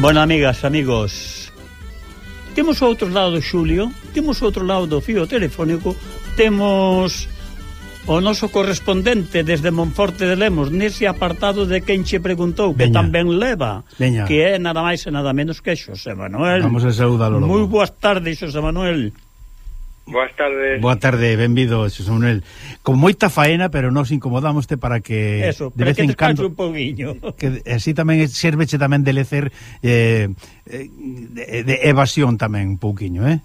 Bueno, amigas, amigos, temos outro lado do Xulio, temos outro lado do fío telefónico, temos o noso correspondente desde Monforte de Lemos nese apartado de quen che preguntou que Veña. tamén leva Veña. que é nada máis e nada menos que Xosé Manuel vamos a saudalo moi boas tardes Xosé Manuel Boas tardes. Boa tarde, benvido, Xosé Manuel. Con moita faena, pero nos incomodámoste para que Eso, de vez que en cando un poquinho. Que así tamén serveche tamén de lecer eh, de, de evasión tamén un pouquiño, eh?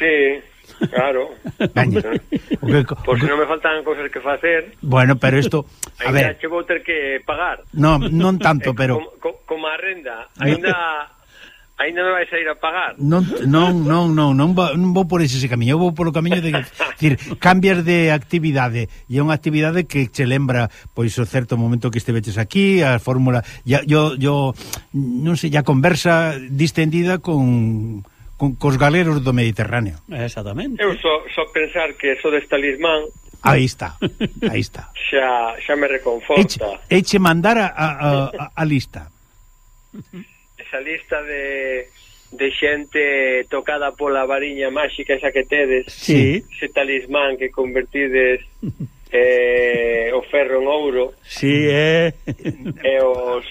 Sí, Claro. Gaña. si porque non me faltan cousas que facer. Bueno, pero isto, a ainda ver, che vou ter que pagar. Non, non tanto, eh, pero como, como a renda, ainda eh, Ainda me vais a ir a pagar? Non, non, non, non, non, vou, non vou por ese camiño, eu vou polo camiño de decir, cambias de actividade e é unha actividade que che lembra pois o certo momento que esteveches aquí, a fórmula, ya, yo, yo non sei, ya conversa distendida con con cos galeros do Mediterráneo. Exactamente. Eu só, só pensar que eso de talismán Aí está, aí está. Xa, xa me reconforta. Eche, eche mandar a, a, a, a lista. esa lista de de xente tocada pola variña máxica esa que tedes sí. ese talismán que convertides eh, o ferro en ouro sí, eh. e os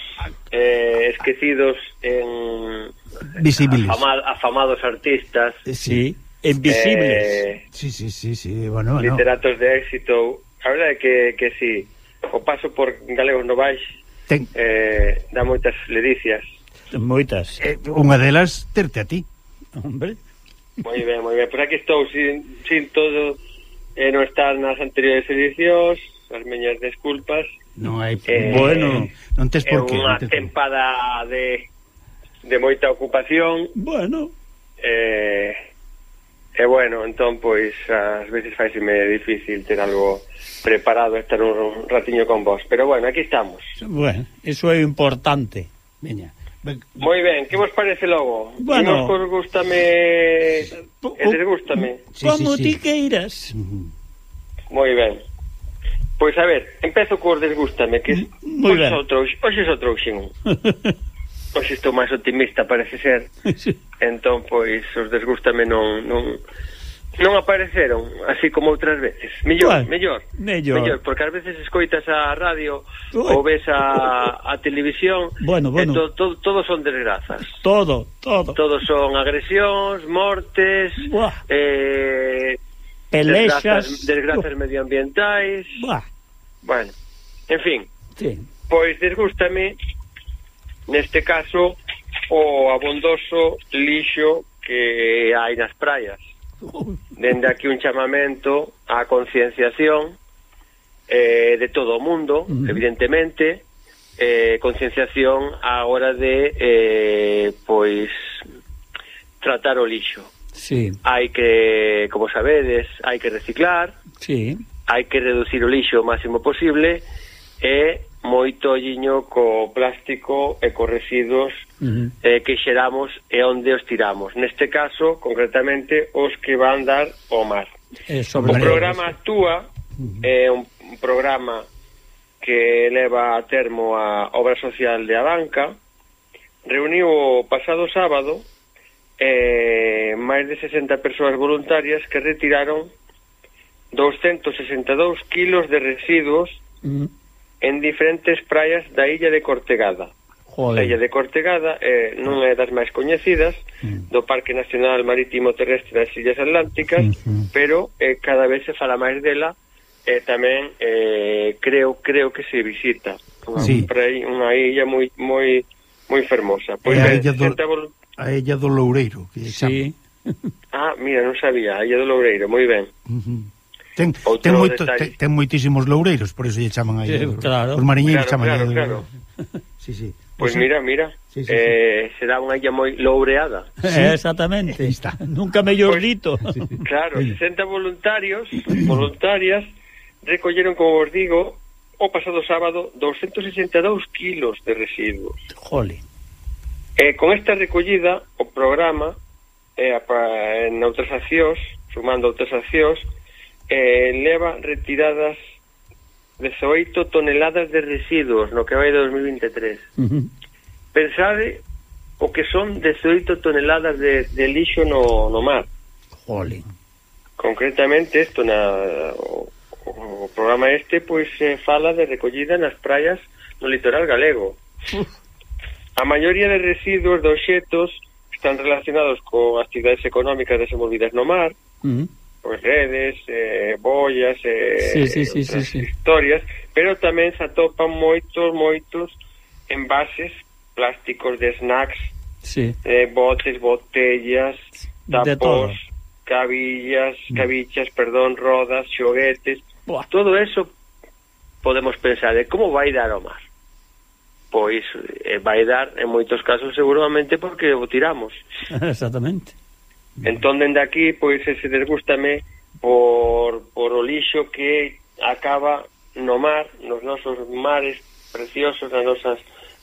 eh, esquecidos en visibles afamad, afamados artistas sí, invisibles eh, sí, sí, sí, sí. Bueno, literatos no. de éxito a verdade que, que sí o paso por galegos novais Ten... eh, dá moitas ledicias Moitas. Eh, unha delas terte a ti. Hombre. Moi ben, moi ben. Pois aquí estou sin, sin todo eh, non estar nas anteriores edicións, as meñas desculpas. Non hai... Eh, bueno, non tes por qué. É unha tempada de, de moita ocupación. Bueno. Eh, e eh, bueno, entón, pois, ás veces faiseme difícil ter algo preparado estar un ratiño con vos. Pero bueno, aquí estamos. Bueno, eso é importante. Veña. Ben. Moi ben, que vos parece logo? Bueno, Imos cos gustame e desgústame. Sí, Como sí, sí. ti queiras. Moi ben. Pois a ver, empezo cos desgústame, que outros, mm, hoxe outros, hoxe outrouxen. hoxe estou máis optimista, parece ser. Sí. Entón, pois, os desgústame non, non non apareceron, así como outras veces. Mellor, bueno, mellor, mellor. Mellor, porque ás veces escoitas a radio Uy. ou ves a, a televisión, bueno, bueno. To, to, todo son desgrazas. Todo, todo. Todos son agresións, mortes, Buah. eh pelexas, desgrazas, desgrazas medioambientais. Buah. Bueno, en fin. Sí. Pois desgústame neste caso o abondoso lixo que hai nas praias. Dende aquí un chamamento á concienciación eh, de todo o mundo, uh -huh. evidentemente, eh, concienciación á hora de, eh, pois, tratar o lixo. Sí. Hai que, como sabedes, hai que reciclar, sí. hai que reducir o lixo o máximo posible e moito olliño co plástico e co residuos uh -huh. eh, que xeramos e onde os tiramos. Neste caso, concretamente, os que van dar ao mar. Eh, sobre o programa eso. Actúa uh -huh. é un programa que leva a termo a obra social de Abanca, reuniu o pasado sábado eh, máis de 60 persoas voluntarias que retiraron 262 kilos de residuos uh -huh en diferentes praias da illa de Cortegada. Joder. A illa de Cortegada eh, non é das máis coñecidas mm. do Parque Nacional Marítimo Terrestre das Illas Atlánticas, mm -hmm. pero eh, cada vez se fala máis dela e eh, tamén eh, creo creo que se visita. Unha, sí. Praia, unha illa moi moi moi fermosa. Pois é a pois illa do, vol... a illa do Loureiro, que sí. Ah, mira, non sabía, a illa do Loureiro, moi ben. Uh. Ten, Outro ten, moito, detalle. ten, ten moitísimos loureiros, por eso lle chaman aí. Sí, claro. Os mariñeiros claro, chaman claro, aí. Claro. Sí, sí. Pois pues mira, mira, sí, sí, eh, sí. será unha illa moi loureada. Eh, sí. Exactamente. Está. Nunca mellor pois, dito. Pues, sí. Claro, 60 voluntarios, voluntarias, recolleron, como vos digo, o pasado sábado 262 kilos de residuos. Jole. Eh, con esta recollida, o programa, eh, para, en outras accións, sumando outras accións, eh, leva retiradas 18 toneladas de residuos no que vai de 2023. Uh -huh. Pensade o que son 18 toneladas de, de lixo no, no mar. Jolín. Concretamente, isto na o, o programa este pois se fala de recollida nas praias no litoral galego. A maioría de residuos de obxetos están relacionados con actividades económicas desenvolvidas no mar, uh -huh pois redes, eh, boias, eh, sí, sí, sí, sí, sí. historias, pero tamén se atopan moitos, moitos envases plásticos de snacks, sí. eh, botes, botellas, tapos, cabillas, mm. cabichas, perdón, rodas, xoguetes, Buah. todo eso podemos pensar de como vai dar ao mar. Pois eh, vai dar en moitos casos seguramente porque o tiramos. Exactamente. Entón, dende aquí, pois, ese desgústame por, por o lixo que acaba no mar, nos nosos mares preciosos, nas nosas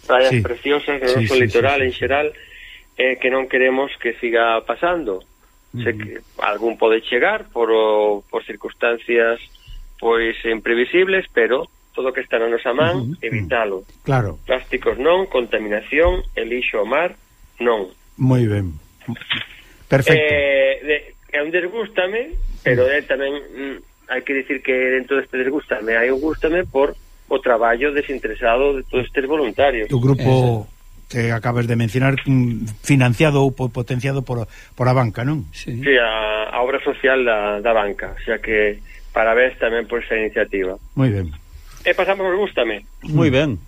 praias sí. preciosas, no sí, noso sí, litoral sí, sí. en xeral, eh, que non queremos que siga pasando. Se que algún pode chegar por, o, por circunstancias pois imprevisibles, pero todo o que está na nosa man, uh -huh. evitalo. Claro. Plásticos non, contaminación, elixo ao mar, non. Moi ben. Perfecto. Eh, de, é un desgústame, pero é tamén mm, hai que dicir que dentro deste desgústame hai un gústame por o traballo desinteresado de todos estes voluntarios. O grupo Exacto. que acabas de mencionar mm, financiado ou potenciado por, por a banca, non? Sí, sí a, a obra social da, da banca, xa que parabéns tamén por esa iniciativa. Moi ben. E pasamos ao gústame. Moi ben.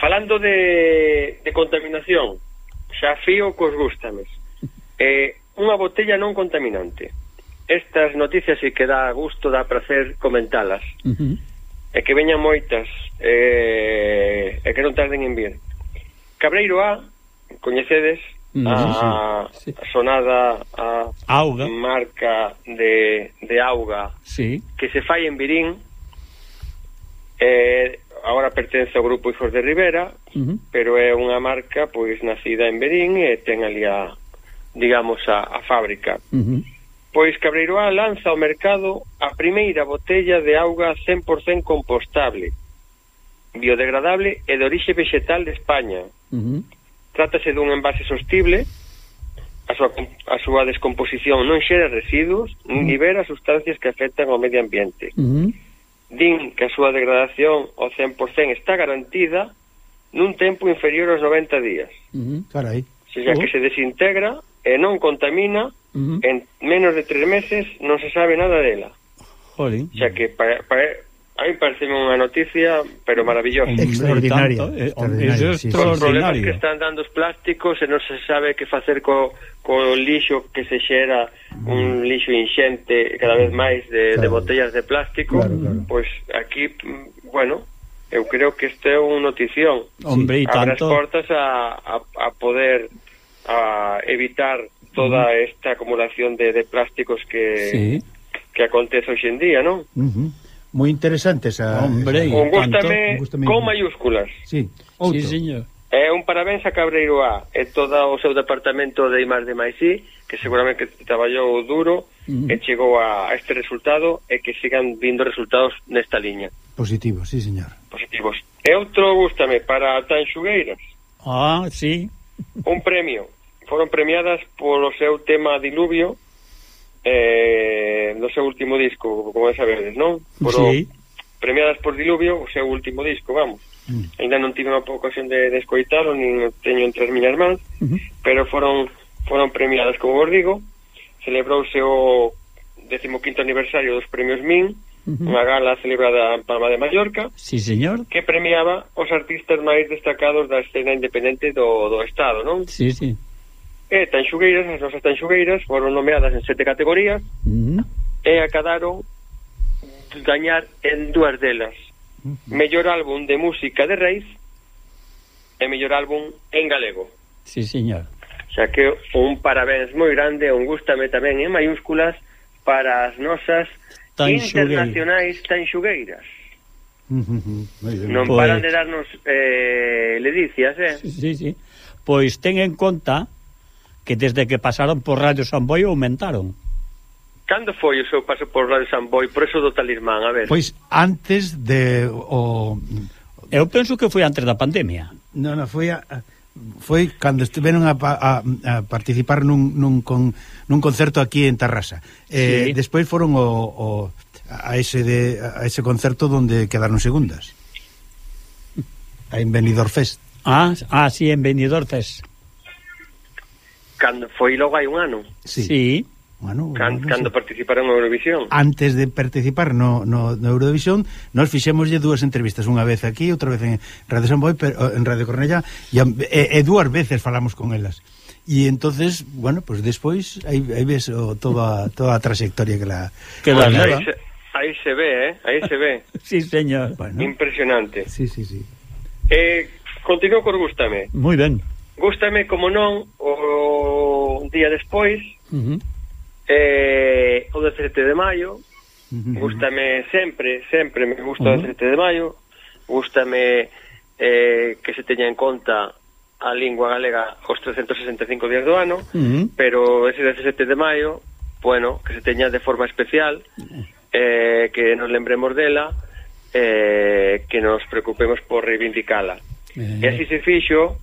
Falando de, de contaminación, xa fío cos gústames eh, unha botella non contaminante. Estas noticias sí que dá gusto, dá prazer comentalas. Uh -huh. E que veñan moitas, eh, e que non tarden en vir. Cabreiro A, coñecedes, uh -huh. a, sí. sonada a auga. marca de, de auga sí. que se fai en Virín, eh, agora pertence ao grupo Hijos de Rivera, uh -huh. pero é unha marca pois nacida en Berín e ten ali a, digamos, a, a fábrica. Uh -huh. Pois Cabreiroa lanza ao mercado a primeira botella de auga 100% compostable, biodegradable e de orixe vegetal de España. Uh -huh. Trátase dun envase sostible, a súa, a súa descomposición non xera residuos, uh -huh. libera sustancias que afectan ao medio ambiente. Uh -huh. Din que a súa degradación ao 100% está garantida nun tempo inferior aos 90 días. Uh -huh. Carai. Se xa uh -huh. que se desintegra e non contamina, uh -huh. en menos de tres meses non se sabe nada dela. Jolín. Xa que para, para, a mí parece unha noticia, pero maravillosa. Extraordinaria. Eh, extraordinaria sí, Os problemas que están dando os plásticos e non se sabe que facer co, co lixo que se xera un lixo inxente cada vez máis de, claro. de botellas de plástico, claro, claro. pois aquí, mm, bueno, eu creo que isto é unha notición. Hombre, e tanto... Abre as portas a, a, a poder evitar toda uh -huh. esta acumulación de, de plásticos que, sí. que acontece hoxe en día, non? Uh -huh. Moi interesante esa... Hombre, un gústame, gústame con mayúsculas. Sí, outro. Sí, señor. É eh, un parabéns a Cabreiro A e todo o seu departamento de Imar de Maisí, que seguramente traballou duro uh e chegou a este resultado e que sigan vindo resultados nesta liña. Positivos, sí, señor. Positivos. E outro gústame para Tanxugueiras Ah, sí. Un premio foron premiadas polo seu tema Diluvio eh, no seu último disco, como sabedes, non? Polo, sí. Premiadas por Diluvio, o seu último disco, vamos. Mm. Ainda non tive unha ocasión de, de escoitalo, nin teño entre as miñas mans, uh -huh. pero foron foron premiadas, como vos digo, celebrouse o 15º aniversario dos premios MIN, uh -huh. unha gala celebrada en Palma de Mallorca, sí, señor. que premiaba os artistas máis destacados da escena independente do, do Estado, non? Sí, sí. E tanxugueiras, as nosas tanxugueiras foron nomeadas en sete categorías uh -huh. e acadaron gañar en dúas delas. Uh -huh. Mellor álbum de música de Reis e mellor álbum en galego. Sí, señor. Xa que un parabéns moi grande, un gustame tamén en maiúsculas para as nosas internacionais tanxugueiras. Uh -huh. Non paran pois de darnos eh, ledicias, eh? Sí, sí. Pois ten en conta que desde que pasaron por Radio Samboio aumentaron. Cando foi o seu paso por Radio Samboio, por eso do talismán, a ver? Pois antes de o Eu penso que foi antes da pandemia. Non, non, foi a, foi cando estiveron a, a, a participar nun, nun, con, nun concerto aquí en Tarrasa. Eh, sí. despois foron o, o a ese de a ese concerto onde quedaron segundas. A Benidorm Fest. Ah, ah, sí, en Benidorm Fest. Cando foi logo hai un ano. Sí. sí. Bueno, Can, bueno, cando sí. participaron en Eurovisión antes de participar no, no, no Eurovisión nos fixémoslle dúas entrevistas unha vez aquí, outra vez en Radio San Boi pero, en Radio Cornella e, e, e dúas veces falamos con elas E entonces, bueno, pues despois aí, aí ves o, toda, toda a trayectoria que la que la bueno, se, aí se ve, eh? Aí se ve. sí, señor. Bueno. Impresionante. Sí, sí, sí. Eh, continuo con gustame. Moi ben. Gústame, como non, o día despois, uh -huh. eh, o 17 de maio, uh -huh. gústame sempre, sempre me gusta uh -huh. o 17 de maio, gústame eh, que se teña en conta a lingua galega os 365 días do ano, uh -huh. pero ese 17 de maio, bueno, que se teña de forma especial, eh, que nos lembremos dela, eh, que nos preocupemos por reivindicala. Uh -huh. E así se fixo,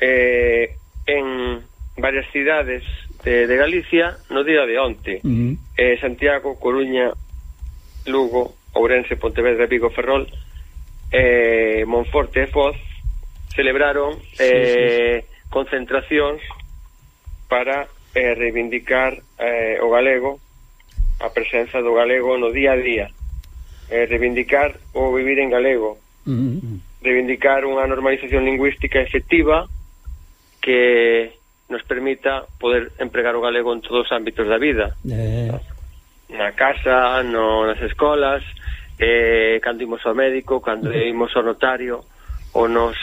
eh, en varias cidades de, de Galicia no día de onte. Uh -huh. eh, Santiago, Coruña, Lugo, Ourense, Pontevedra, Vigo, Ferrol, eh, Monforte e Foz celebraron sí, eh, sí, sí. Eh, concentracións para eh, reivindicar eh, o galego, a presenza do galego no día a día. Eh, reivindicar o vivir en galego. Uh -huh. Reivindicar unha normalización lingüística efectiva que nos permita poder empregar o galego en todos os ámbitos da vida. Eh. Na casa, no, nas escolas, eh, cando imos ao médico, cando eh. imos ao notario, ou nos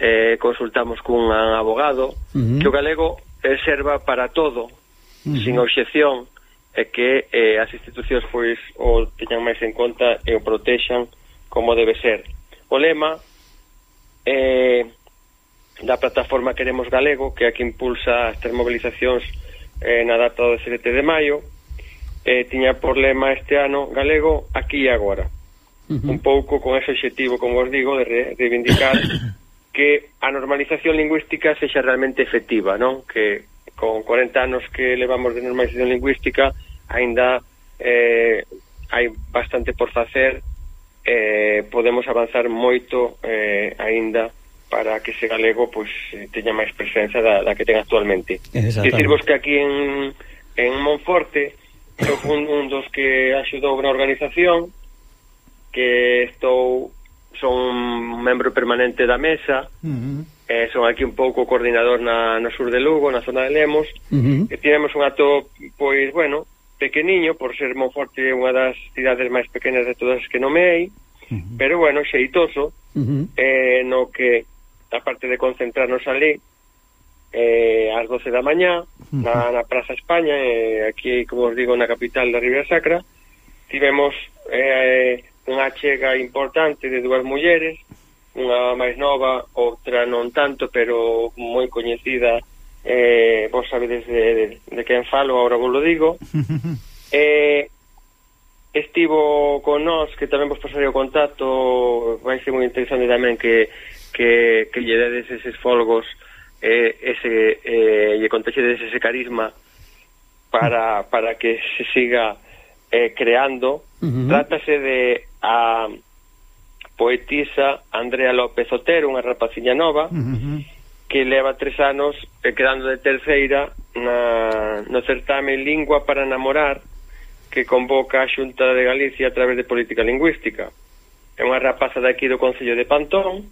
eh, consultamos cun abogado, uh -huh. que o galego eh, serva para todo, uh -huh. sin obxección, e que eh, as institucións pois o teñan máis en conta e o protexan como debe ser. O lema eh, da plataforma Queremos Galego, que é a que impulsa as tres mobilizacións eh, na data do 17 de maio, eh, tiña por lema este ano galego aquí e agora. Uh -huh. Un pouco con ese objetivo, como vos digo, de re reivindicar que a normalización lingüística sexa realmente efectiva, non? Que con 40 anos que levamos de normalización lingüística aínda eh, hai bastante por facer eh, podemos avanzar moito eh, aínda para que ese galego pois teña máis presenza da, da que ten actualmente. Dicirvos que aquí en, en Monforte eu fui un dos que axudou na organización que estou son membro permanente da mesa uh -huh. eh, son aquí un pouco coordinador na, no sur de Lugo, na zona de Lemos uh -huh. e tivemos un acto pois bueno, pequeniño por ser Monforte unha das cidades máis pequenas de todas as que nomei uh -huh. pero bueno, xeitoso uh -huh. eh, no que aparte de concentrarnos ali eh, ás 12 da mañá na, na Praza España eh, aquí, como os digo, na capital da Ribeira Sacra tivemos eh, unha chega importante de dúas mulleres unha máis nova, outra non tanto pero moi coñecida eh, vos sabedes de, de, de quen falo, ahora vos lo digo. Eh, estivo con nós que tamén vos pasarei o contacto vai ser moi interesante tamén que que, que lle dedes eses folgos, eh, ese, eh, lle contaxedes ese carisma para, mm. para que se siga eh, creando. Uh -huh. Trátase de a poetisa Andrea López Otero, unha rapaciña nova, uh -huh. que leva tres anos eh, quedando de terceira na, no certame Lingua para Namorar, que convoca a Xunta de Galicia a través de política lingüística. É unha rapaza daqui do Concello de Pantón,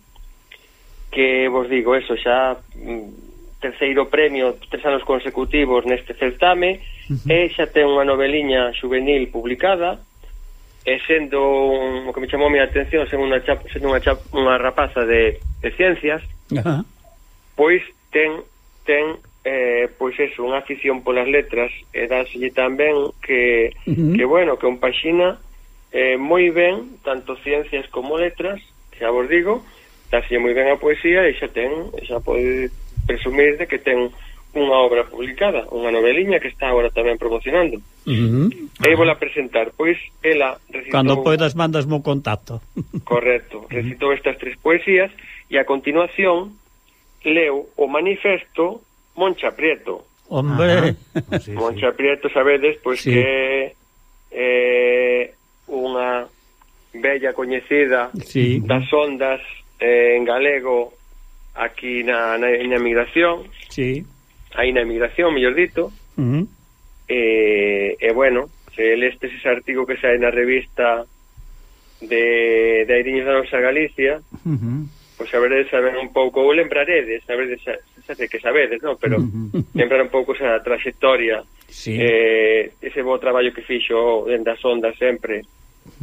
que vos digo, eso, xa mm, terceiro premio tres anos consecutivos neste certame uh -huh. e xa ten unha noveliña juvenil publicada e sendo un, o que me chamou a mi atención sendo unha, chap, sendo unha, chap, unha rapaza de, de ciencias uh -huh. pois ten ten eh, pois eso, unha afición polas letras e dáselle tamén que, uh -huh. que bueno, que un paxina eh, moi ben tanto ciencias como letras xa vos digo daxlle moi ben a poesía e xa ten, xa pode presumir de que ten unha obra publicada, unha noveliña que está agora tamén promocionando. Uh -huh. E vou a presentar, pois ela recitou... Cando poidas mandas mo contacto. Correcto, recitou uh -huh. estas tres poesías e a continuación leu o manifesto Moncha Prieto. Hombre! Ah, sí, Moncha sí. Prieto, sabedes, pois sí. que é eh, unha bella coñecida sí. das ondas eh, en galego aquí na, na, na emigración sí. aí na emigración, mellor dito uh eh, -huh. e, e bueno se lestes ese artigo que sai na revista de, de Airiños da Nosa Galicia uh -huh. pois saberedes saber un pouco ou lembraredes, saberedes xa que sabedes, non? pero uh -huh. lembrar un pouco esa trayectoria sí. eh, ese bo traballo que fixo dentro das ondas sempre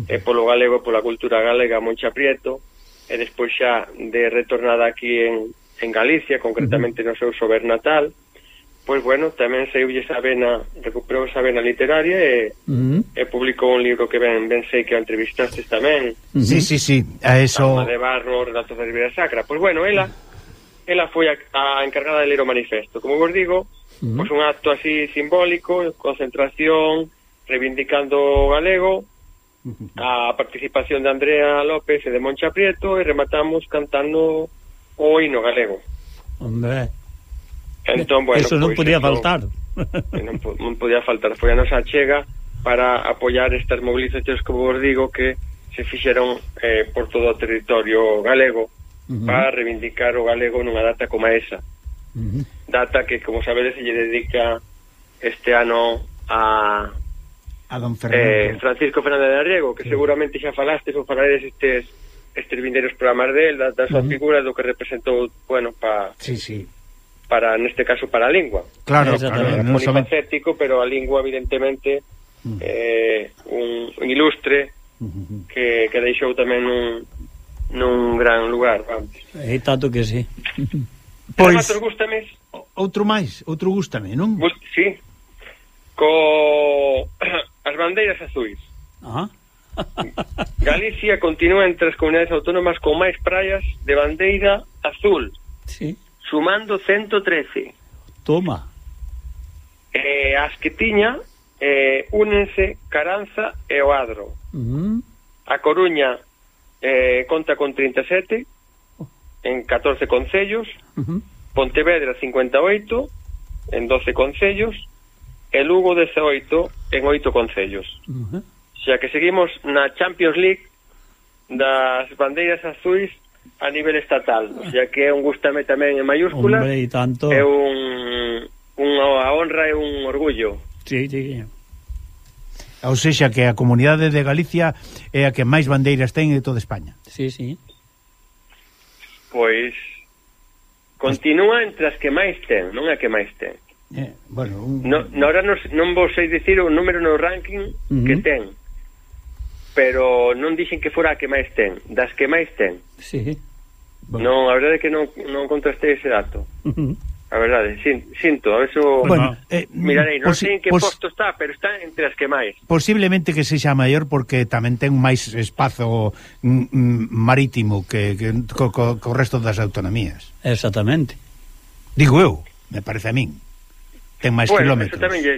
eh, polo galego, pola cultura galega Moncha Prieto e despois xa de retornada aquí en, en Galicia, concretamente no seu sober natal, pois bueno, tamén saiu esa vena, recuperou esa vena literaria e, uh -huh. e publicou un libro que ben, ben sei que o entrevistastes tamén. Sí, sí, sí, a eso... Alma de Barro, Relatos da Ribeira Sacra. Pois bueno, ela, ela foi a, a encargada de ler o manifesto. Como vos digo, uh -huh. pois un acto así simbólico, concentración, reivindicando o galego, a participación de Andrea López e de Moncha Prieto e rematamos cantando o hino galego. Hombre. Entón, bueno, eso non pois, podía eso, faltar. Non, non podía faltar, foi a nosa chega para apoiar estas movilizacións que vos digo que se fixeron eh, por todo o territorio galego uh -huh. para reivindicar o galego nunha data como esa. Uh -huh. Data que, como sabedes, se lle dedica este ano a a don eh, Fernando. Eh, Francisco Fernández de Arriego, que sí. seguramente xa falastes ou falaredes estes estes vindeiros programas del, da súa uh -huh. figura do que representou, bueno, pa... Sí, sí. Para, neste caso, para a lingua. Claro, eh, claro. Non polifacético, somente... pero a lingua, evidentemente, uh -huh. eh, un, un ilustre uh -huh. que, que deixou tamén un, nun gran lugar, vamos. E tanto que sí. pois... Además, outro. Outro máis, outro gústame, non? Bus... Sí, co as bandeiras azuis. Ah. Galicia continúa entre as comunidades autónomas con máis praias de bandeira azul. Sí. Sumando 113. Toma. Eh, as que tiña eh, únense Caranza e Oadro. Uh mm-hmm. -huh. A Coruña eh, conta con 37 en 14 concellos, uh -huh. Pontevedra 58 en 12 concellos, e Lugo 18 en oito concellos. Uh -huh. Xa que seguimos na Champions League das bandeiras azuis a nivel estatal, xa que é un gustame tamén en mayúsculas. Hombre, tanto. É un unha honra e un orgullo. Sí, sí. Ou seja, que a comunidade de Galicia é a que máis bandeiras ten de toda España. Sí, sí. Pois continúa entre as que máis ten, non é a que máis ten. Eh, bueno, un... no, nora non vos sei dicir o número no ranking uh -huh. que ten pero non dixen que fora a que máis ten das que máis ten sí. bueno. non, a verdade é que non, non contrastei ese dato uh -huh. a verdade, sin, sinto a eso bueno, eh, eh, mirarei, non sei en que posto está pero está entre as que máis posiblemente que sexa maior porque tamén ten máis espazo mm, mm marítimo que, que co, co, co resto das autonomías exactamente digo eu, me parece a min ten máis bueno, kilómetros. tamén lle,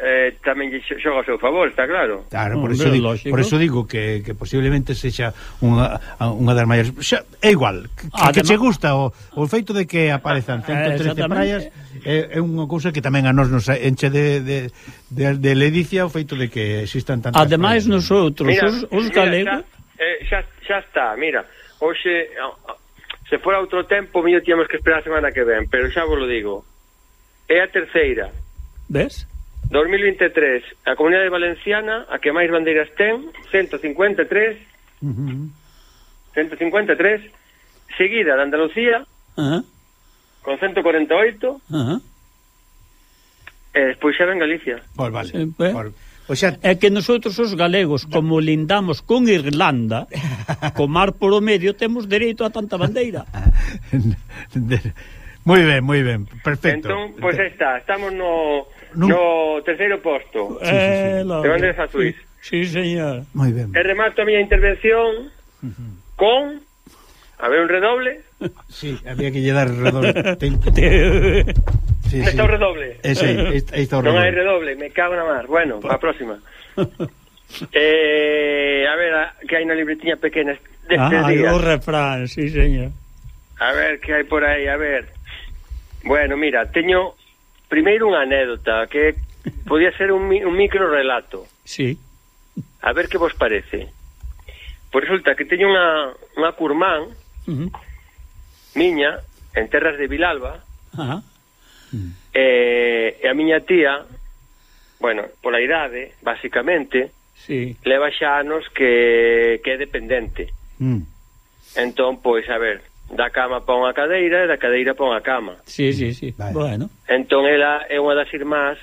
eh, tamén lle xoga ao seu favor, está claro. Claro, por, Hombre, eso, digo, lógico. por eso digo que, que posiblemente sexa unha, unha das maiores... Xa, é igual, que, que che gusta o, o feito de que aparezan 113 eh, praias é, é unha cousa que tamén a nós nos enche de, de, de, de ledicia o feito de que existan tantas Ademais, praias. nosotros, mira, os, os galegos... Xa, eh, xa, xa está, mira, hoxe... Oh, oh, se fora outro tempo, mío, tíamos que esperar a semana que ven, pero xa vos lo digo, é a terceira. Ves? 2023, a Comunidade Valenciana, a que máis bandeiras ten, 153, uh -huh. 153, seguida de Andalucía, uh -huh. con 148, uh -huh. e despois xa ven Galicia. Pois vale, sí, pues. por... O xa... É que nosotros os galegos, como lindamos con Irlanda, co mar polo medio, temos dereito a tanta bandeira. Moi ben, moi ben, perfecto. Entón, pois aí está, estamos no, Non- no terceiro posto. Eh, lo- De bandeiras azuis. Sí, sí, señor. Moi ben. E remato a miña intervención con a ver un redoble Sí, había que lle dar redoble. Ten- Sí, Está sí. o redoble. Ese, este, este o Non hai redoble. redoble, me cago na mar. Bueno, a próxima. eh, a ver, a, que hai na libretiña pequena destes Ah, días. o refrán, sí, señor. A ver, que hai por aí, a ver. Bueno, mira, teño primeiro unha anécdota que podía ser un, un micro relato. Sí. A ver que vos parece. Pois resulta que teño unha, unha curmán uh -huh. miña en terras de Vilalba uh -huh. e, e a miña tía bueno, pola idade, basicamente sí. leva xa anos que, que é dependente. Mm. Entón, pois, a ver, da cama para unha cadeira e da cadeira para unha cama. Sí, sí, sí. Vale. Bueno. Entón ela é unha das irmás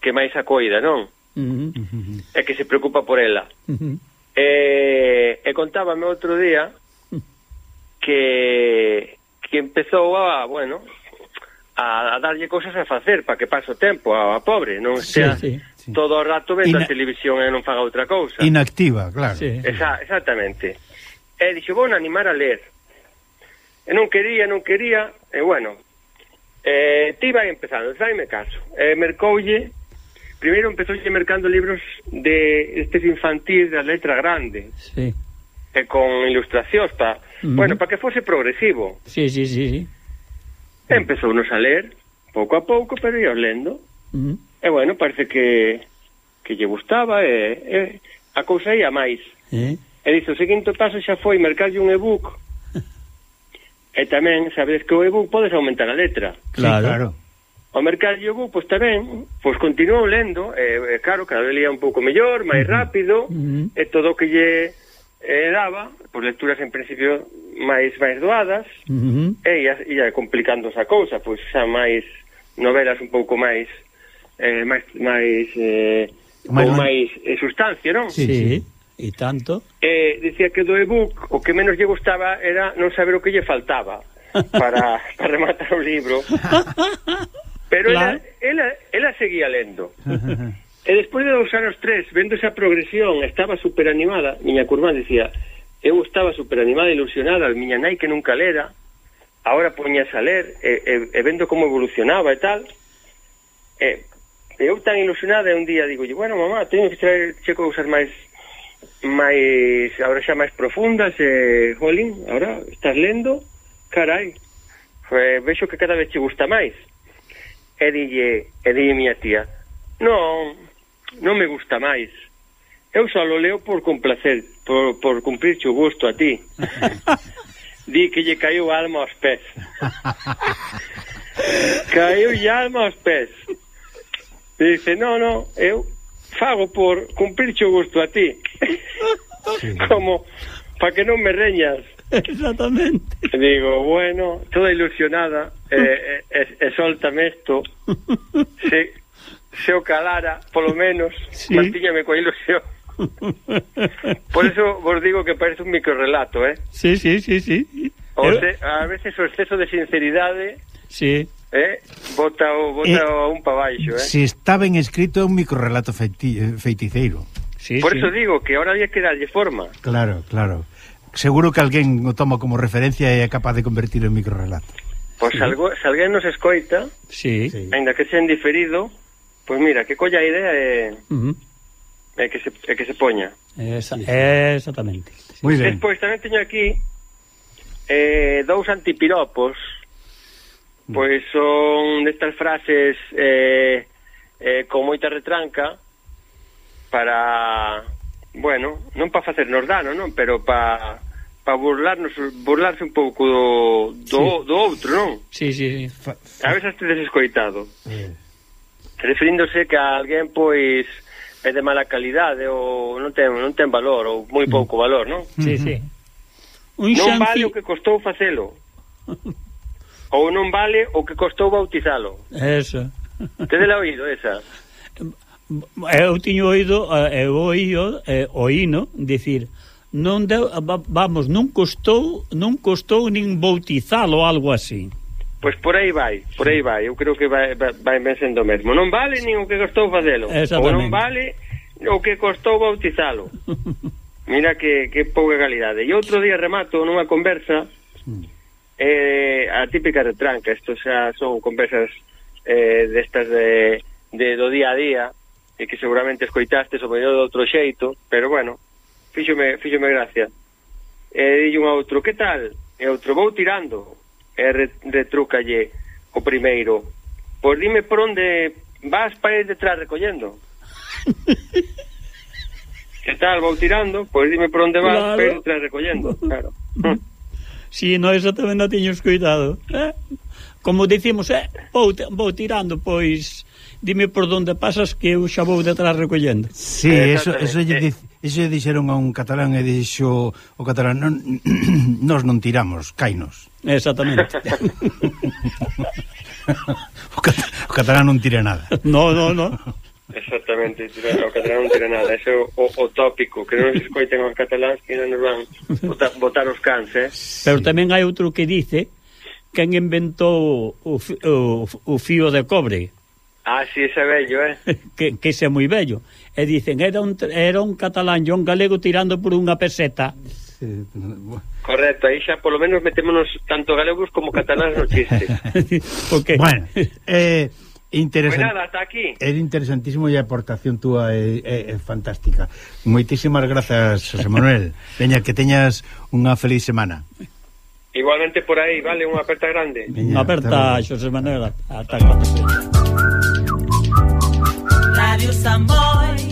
que máis a coida, non? Uh -huh. Que se preocupa por ela. Uh -huh. E, e contábame outro día que que empezou a, bueno, a, a darlle cousas a facer para que pase o tempo a, a pobre, non sea sí, sí, sí. todo o rato vendo Ina... a televisión e non faga outra cousa. Inactiva, claro. Sí. Esa, exactamente. E dixo, vou animar a ler. E non quería, non quería, e bueno, eh, ti vai empezando, saime caso. Eh, mercoulle, primeiro empezoulle mercando libros de estes infantis da letra grande. Sí. E con ilustracións, pa, mm bueno, para que fose progresivo. Sí, sí, sí, sí. E empezounos a ler, pouco a pouco, pero íos lendo. Mm. E bueno, parece que que lle gustaba e, e a cousa ia máis. Eh? E dixo, o seguinte paso xa foi mercarlle un ebook E tamén, sabes que o ebook podes aumentar a letra. Claro. Sí, claro. O mercado de ebook, pois tamén, pois continuou lendo, e, eh, claro, cada vez lía un pouco mellor, máis rápido, uh -huh. e todo o que lle eh, daba, pois lecturas en principio máis máis doadas, uh -huh. e ia, ia complicando esa cousa, pois xa máis novelas un pouco máis, eh, máis, máis, eh, máis, máis eh, sustancia, non? Sí, sí. sí. E tanto? Eh, decía que do ebook o que menos lle gustaba era non saber o que lle faltaba para, para rematar o libro. Pero claro. ela, ela, ela seguía lendo. e despois de dos anos tres, vendo esa progresión, estaba superanimada, miña curmán dicía, eu estaba superanimada, ilusionada, miña nai que nunca lera, ahora poñas a ler e, e, e vendo como evolucionaba e tal e, eu tan ilusionada un día digo, bueno mamá, teño que traer che cousas máis máis agora xa máis profundas e, jolín, agora estás lendo? Carai. Eh, vexo que cada vez te gusta máis. E dille, e dille miña tía non, non me gusta máis. Eu só lo leo por complacer por, por cumprir o gusto a ti. Di que lle caiu a alma aos pés. Caiu a alma aos pés. Dice, non, non, eu fago por cumprirche o gusto a ti. Sí. Como para que non me reñas. Exactamente. Digo, bueno, toda ilusionada, eh, eh, e, e soltame isto. Se, se o calara, polo menos, sí. mantíñame coa ilusión. Por eso vos digo que parece un microrelato, eh? Sí, sí, sí, sí. O eh, se, a veces o exceso de sinceridade... Sí Eh, bota o, bota eh, o un pa baixo, eh. Se está ben escrito é un microrelato feiti, eh, feiticeiro. Sí, Por sí. eso digo que ahora había que darlle forma. Claro, claro. Seguro que alguén o toma como referencia e é capaz de convertir en microrelato. Pois pues, sí. algo, se alguén nos escoita, sí. ainda que sen diferido, pois pues mira, que colla a idea é... Uh -huh. É que, se, é que se poña Esa, sí, sí. Exactamente sí. Despois tamén teño aquí eh, Dous antipiropos pois son destas frases eh, eh, con moita retranca para, bueno, non para facernos dano, non, pero para para burlarnos, burlarse un pouco do, do, sí. do outro, non? Sí, sí, sí. Fa, fa... A veces tedes escoitado. Eh. Mm. Referíndose que a alguén, pois, é de mala calidade ou non ten, non ten valor ou moi mm. pouco valor, non? Sí, sí. Un non xanfi... vale o que costou facelo. ou non vale o que costou bautizalo. Eso. Tedela oído esa? Eh, eu tiño oído, eh, eu oío, eh, oíno, dicir, non deu, vamos, non costou, non costou nin bautizalo algo así. Pois por aí vai, por aí vai. Eu creo que vai vai, vai ben sendo mesmo. Non vale nin o que costou facelo. Ou non vale o que costou bautizalo. Mira que, que pouca calidade. E outro día remato nunha conversa eh, a típica retranca, isto xa son conversas eh, destas de, de, do día a día, e que seguramente escoitaste o mellor de outro xeito, pero bueno, fíxome, fíxome gracia. E dille un outro, que tal? E outro, vou tirando, e re, retrucalle o primeiro. Pois dime por onde vas para ir detrás recollendo. que tal, vou tirando, pois dime por onde vas claro. para ir detrás recollendo, claro. Hm. Si, no, eso tamén non tiños cuidado. Eh? Como dicimos, eh, vou, vou tirando, pois, dime por onde pasas que eu xa vou detrás recollendo. Sí, eh, eso, eso, lle, eh. eso lle dixeron a un catalán e dixo o catalán, non, nos non tiramos, cainos. Exactamente. o, cat, o catalán non tira nada. No, no, no. Exactamente, tira, o catalán non tira nada Ese é o, o, o tópico Que non se escoiten os cataláns que non nos van botar, botar os cans eh? Pero tamén hai outro que dice Quen inventou o, o, o fío de cobre. Ah, sí, ese bello, eh? Que, que ese é moi bello. E dicen, era un, era un catalán e un galego tirando por unha peseta. Sí. Correcto, aí xa polo menos metémonos tanto galegos como cataláns no chiste Porque... Bueno, eh Interesante. Pues nada, está aquí. É interesantísimo e a aportación túa é, é, é fantástica. Moitísimas grazas, José Manuel. Veña, que teñas unha feliz semana. Igualmente por aí, vale, unha aperta grande. Veña, unha aperta, José Manuel, ata cuando se... Radio Samboy